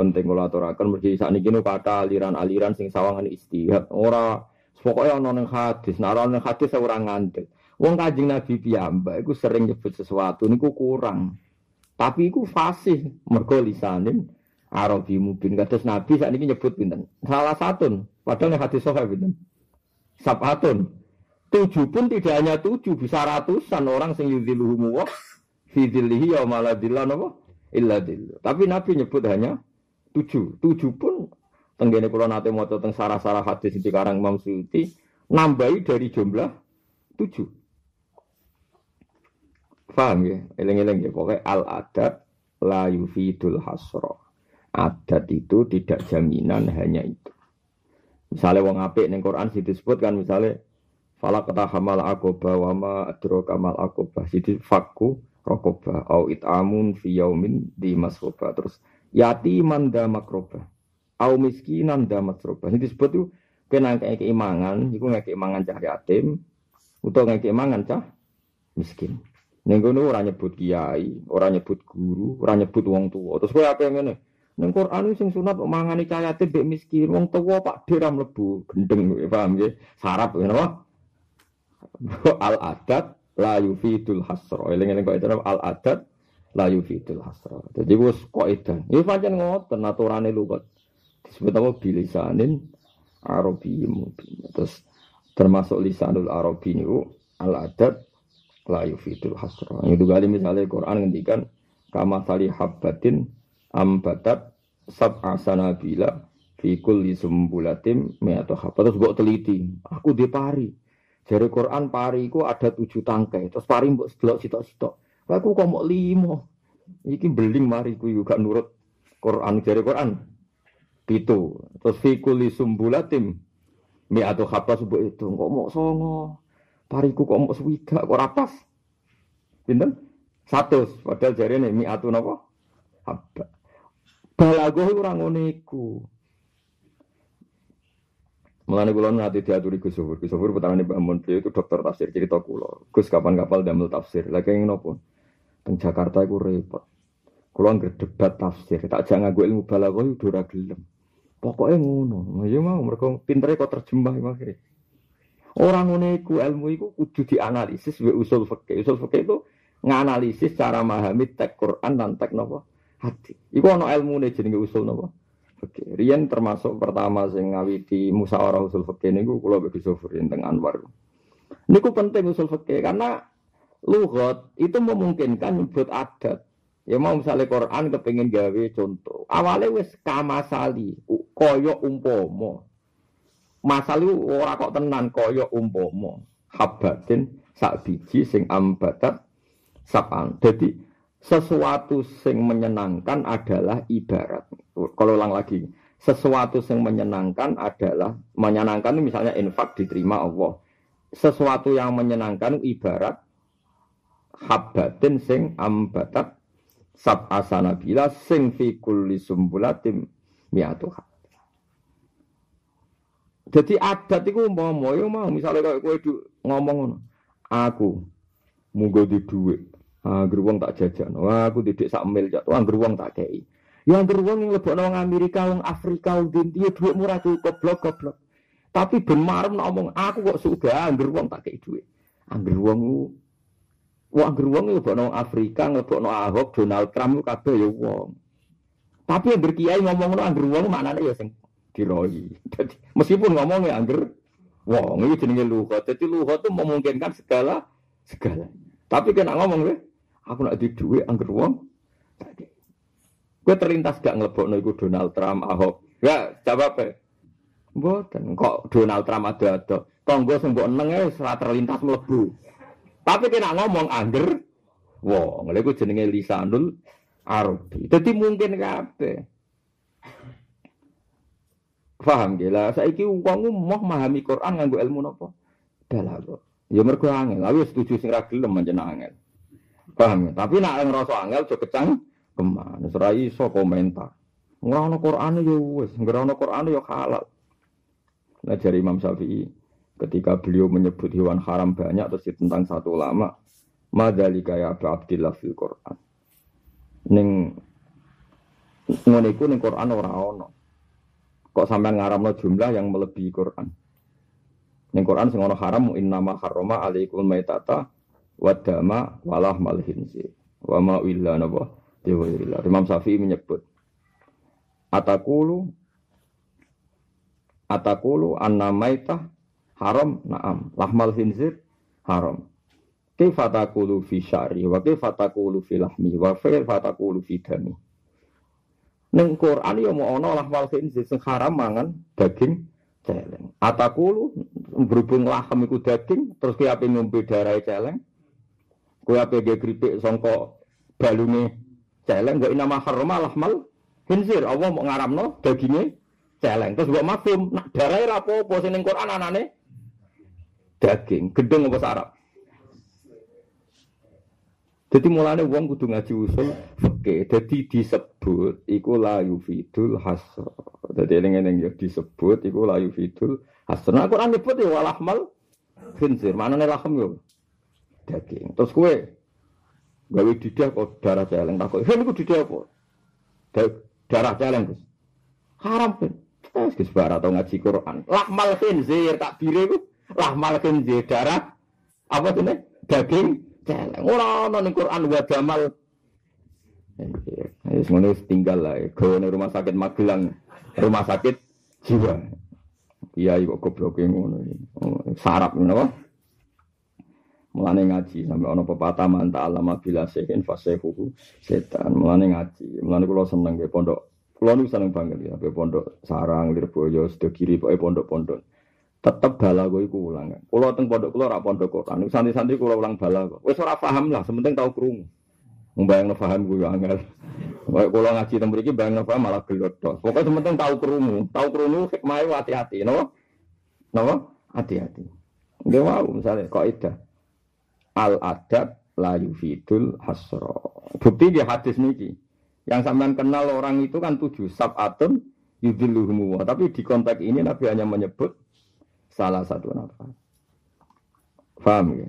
penting kalau aturakan mergi saat ini kata aliran-aliran sing sawangan istihad. Ora pokoknya ono neng hadis. Nah ono neng hadis orang ngandel. Wong kajing nabi piyambak iku sering nyebut sesuatu niku kurang. Tapi iku fasih mergo lisanin Arabi mungkin kados nabi saat ini nyebut pinten? Salah satu padahal hadis sahih pinten? Sabatun. Tujuh pun tidak hanya tujuh bisa ratusan orang sing yudziluhumu wa fi dzillihi ya maladillah napa? Illa Tapi Nabi nyebut hanya tujuh. Tujuh pun tenggene kula nate maca teng sarah-sarah hadis di karang Imam Suyuti nambahi dari jumlah tujuh. Paham ya? Eleng-eleng ya. Pokoknya al-adat la yufidul hasro. Adat itu tidak jaminan hanya itu. Misalnya wong apik ning Quran sih disebut kan misalnya falak hamal akoba wa ma adroka mal akoba. Sidi fakku rokoba au itamun fi yaumin di masroba terus yati manda makroba au miskinan da masroba ini disebut tuh kena keimangan itu nggak keimangan cah yatim atau nggak keimangan cah miskin Neng kono ora nyebut kiai, ora nyebut guru, ora nyebut wong tua. Terus kowe apa ngene? Neng Quran sing sunat mangani cah yatim mbek miskin, wong tua Pak diram lebu, gendeng paham nggih? Sarap napa? Al adat la yufidul hasra. Eling-eling kok itu al adat la yufidul hasra. Jadi wis kaidah. Iki pancen ngoten aturane lugat. Disebut apa bilisanin Arabi mungkin. Terus termasuk lisanul Arabi niku al adat la yufidul hasra. Itu kali misalnya Quran ngendikan kama tali habbatin ambatat sab'a sanabila fi kulli sumbulatim mi'atu habbat. Terus mbok teliti, aku dipari dari Quran pari ku ada tujuh tangkai. Terus pari mbok sedelok sitok-sitok. Aku kok limo. Iki beling mari ku juga nurut Quran dari Quran. Itu. Terus fikuli sumbulatim. Mi atau habas mbok itu. Kok songo. Pariku kok mau swida kok rapas. Pinten? Satu. Padahal jari ini mi atau napa? Habba. Balagoh orang ngoneku. Mulane kula nanti diaturi Gus Sufur. Gus Sufur putrane Mbah Mun itu dokter tafsir cerita kula. Gus kapan kapal damel tafsir. Lagi yang nopo? Teng Jakarta iku repot. Nggak debat tafsir, tak jangan gue ilmu balaghah itu ora gelem. Pokoknya ngono. Ya mau mereka pintere kok terjemah akhirnya. Orang ngono iku ilmu iku kudu dianalisis wa usul fikih. Usul fikih itu nganalisis cara memahami teks Quran dan teks nopo hati. Iku ana ilmune jenenge usul nopo Oke, Rian termasuk pertama sing ngawiti musyawarah usul fikih niku kula bagi Sofrin teng Anwar. Niku penting usul fikih karena lugat itu memungkinkan nyebut adat. Ya mau misalnya Quran kepengin gawe contoh. Awalnya wis kamasali, koyo umpomo. Masali ora kok tenan koyo umpomo. Habatin sak biji sing ambatat sapan. Jadi sesuatu sing menyenangkan adalah ibarat. Kalau ulang lagi, sesuatu yang menyenangkan adalah menyenangkan misalnya infak diterima Allah. Sesuatu yang menyenangkan ibarat habbatin sing ambatat sab asana bila sing fi kulli sumbulatim miatu Jadi adat itu mau mau mau misalnya kayak gue ngomong aku munggo di duit Angger wong tak jajan. Wah, aku didik sak mil jatuh. Angger wong tak kei. Ya angger wong yang lebok nang Amerika, wong Afrika, wong India duit murah cukup goblok goblok. Tapi ben marem ngomong aku kok sudah angger wong tak kei duit. Angger wong Wong lebok nang Afrika, lebok nang Ahok, Donald Trump kabeh ya wong. Tapi yang berkiai ngomong nang angger wong maknane ya sing diroi. Jadi meskipun ngomongnya angger wong iki jenenge luhut. Jadi luhut itu memungkinkan segala segala. Tapi kena ngomong deh, Aku nak di duit angger wong. Gue terlintas gak ngelebokno iku Donald Trump, Ahok. Ya, jawab ya. Mboten, kok Donald Trump ada-ada. Tonggo sing mbok eneng wis terlintas mlebu. Tapi kena ngomong angger wong. Lha iku jenenge lisanul Arabi. Dadi mungkin kabeh. Paham gila, saiki wong mau memahami Quran nganggo ilmu napa? Balaghah. Ya mergo angel, aku setuju sing ra gelem manjen angel. Paham? Tapi nak ngerasa angel aja kecang ke mana? Ora iso komentar. Ora ana Qur'ane ya wis, ora ana ya halal. Nah dari Imam Syafi'i ketika beliau menyebut hewan haram banyak terus tentang satu ulama madalika ya Abu Abdillah fil Quran. Ning ngono iku ning Quran ora ana. Kok sampean ngaramno jumlah yang melebihi Quran. Ning Quran sing ana haram innama harrama alaikum maitata wa dama walah mal khinzir. Wa ma illa napa dewa Imam Syafi'i menyebut Atakulu Atakulu anna maitah haram na'am lahmal khinzir haram kaifa taqulu fi syari wa kaifa taqulu fi lahmi wa kaifa taqulu fi dami Ning Quran ya mau ana lahmal khinzir sing haram mangan daging celeng. Atakulu berhubung lahem iku daging terus ki ape ngombe darah celeng. Kowe ape ge kripik sangka balunge celeng kok nama harama lahmal khinzir. Allah mau ngaramno dagingnya celeng. Terus mbok mafhum nak darahe ra apa-apa sing ning Quran anane daging, gedeng apa sarap. Jadi mulane wong kudu ngaji usul fikih. Jadi disebut iku la yufidul hasr. Jadi eling-eling ya disebut iku la yufidul hasr. Nah Quran nyebut ya walahmal khinzir. Manane lahem yo daging. Terus kowe gawe didah kok darah celeng takut. Heh niku didah apa? Darah celeng, Gus. Haram kan. Wis Gus atau ngaji Quran. Lahmal khinzir tak bire ku. Lahmal khinzir darah apa tuh Daging celeng. Ora ana Quran wa damal. Wis ngono tinggal lah. Gawe rumah sakit Magelang, rumah sakit jiwa. Iya, kok goblok ngono. Sarap ngono. Mulane ngaji sampai ono pepatah manta alama bila sehin fasehuhu setan. Mulane ngaji. Mulane kula seneng nggih pondok. Kula niku seneng banget ya, pondok Sarang, Lirboyo, Sedekiri, pokoke pondok-pondok tetep balago iku ulang. Kulo teng pondok kulo ora pondok Quran. Santri-santri kulo ulang balago. Wis ora paham lah, sementing tau krungu. Mbayangno paham kuwi angel. Kaya kulo ngaji teng mriki bayangno paham malah gelot tok. Pokoke sementing tau krungu. Tau krungu hikmahe hati-hati, napa? Napa? Hati-hati. Nggih misalnya kaidah. Al adab la yufidul hasra. Bukti di hadis niki. Yang sampean kenal orang itu kan tujuh sab'atun yudhilluhumu. Tapi di konteks ini Nabi hanya menyebut salah satu nafas. Faham ya?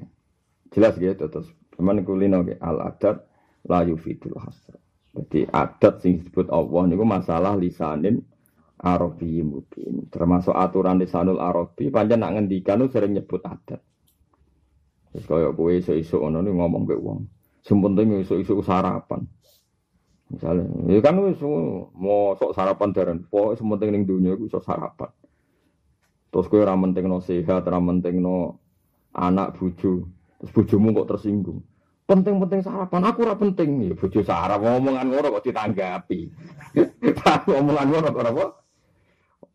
Jelas gitu terus. Cuman kulino ya al adat la yufidul hasr. Jadi adat sing disebut Allah niku masalah lisanin Arabi mungkin termasuk aturan lisanul Arabi panjang nak ngendikan sering nyebut adat. Terus kaya kowe iso-iso ngono ngomong ke wong. Sing penting iso-iso sarapan. Misalnya, ya kan wis mau sok sarapan darah, pokoknya sementing ning dunia iso sarapan. Terus kowe ora no sehat, ora no anak bojo. Terus bojomu kok tersinggung. Penting-penting sarapan, aku ora penting. Ya bojo sarap ngomongan ngono kok ditanggapi. omongan ngono kok apa?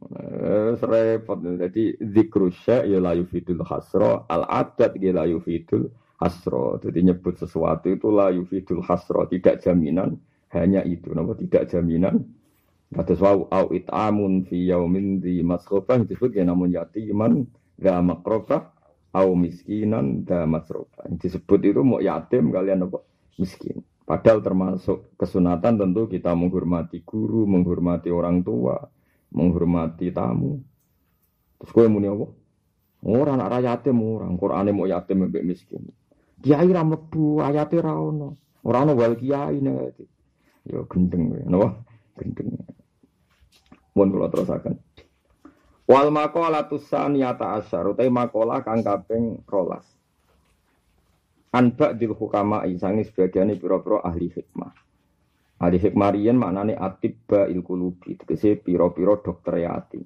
Eh, repot. Jadi zikrusya ya la yufidul hasra, al adat ya la yufidul hasra. Jadi nyebut sesuatu itu la yufidul hasra, tidak jaminan hanya itu. Napa tidak jaminan Kados wau au it'amun fi yaumin di masrofah disebut ya namun yatiman ga makrofah au miskinan ga masrofah. Disebut itu mau yatim kalian apa? Miskin. Padahal termasuk kesunatan tentu kita menghormati guru, menghormati orang tua, menghormati tamu. Terus kowe muni apa? Ora anak ra yatim orang, Qur'ane mau yatim mbek miskin. Kiai ra mlebu, ayate ra ono. Ora ono wal kiai nek. Yo gendeng kowe, napa? Gendeng. Mun kula terusaken. Wal maqala tusaniyata asyar utai makola kang kaping 12. Anba dil hukama isangi sebagian pira-pira ahli hikmah. Ahli hikmah riyen maknane atibba il kulubi, tegese pira-pira dokter ati.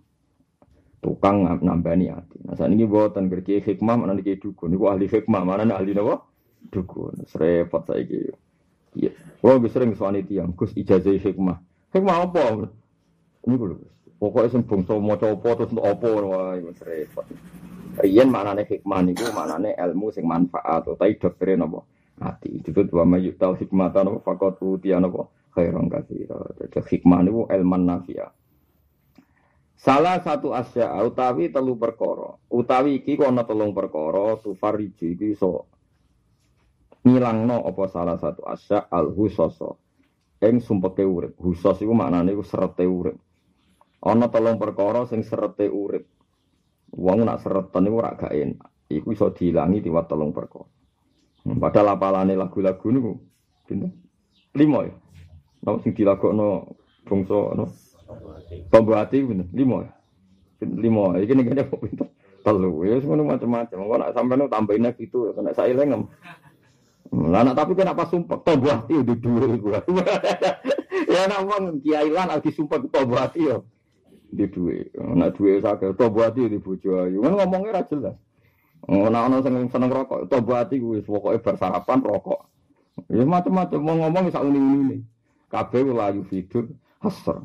Tukang nambani ati. Nah ini buatan kerja hikmah mana nih dukun. Iku ahli hikmah mana nih ahli nawa dukun. Serepot gitu. Iya. Kalau sering suami tiang, gus ijazah hikmah. Hikmah apa? Ini gue Pokoknya sing bangsa maca apa terus apa wah iku repot. Riyen maknane hikmah niku maknane ilmu sing manfaat utawi doktere napa ati. Disebut wa mayu tau hikmatan napa faqat utiya napa khairan katsira. Jadi hikmah niku ilman nafi'a. Salah satu asya utawi telu perkara. Utawi iki ana telung perkara tufariju iki iso ngilangno apa salah satu asya al husasa. Ing sumpeke urip. Husos iku maknane iku serete urip. Ana tolong perkara sing serete urip. Wong nak seretan iku ora gak enak. Iku iso diilangi liwat tolong perkara. Hmm, padahal apalane lagu-lagu niku pinten? Lima ya. Napa sing dilagokno bangsa no. Tombo hati bener, lima. Lima, iki ning kene kok pinter. Telu, ya ngono macam-macam. Kok nak sampean tambahin itu, kena saya lengem. Lah nak tapi kenapa sumpah tombo hati udah dua gua. ya nak wong kiai lan aku disumpah tombo hati yo. Di duwe, nak duwe sakit, tombo hati di bojo ayu. Kan ngomongnya ra jelas. Ana ana sing seneng rokok, tobo ati kuwi pokoke bar sarapan rokok. Ya macam-macam mau ngomong sak uni-uni. Kabeh layu fitur hasr.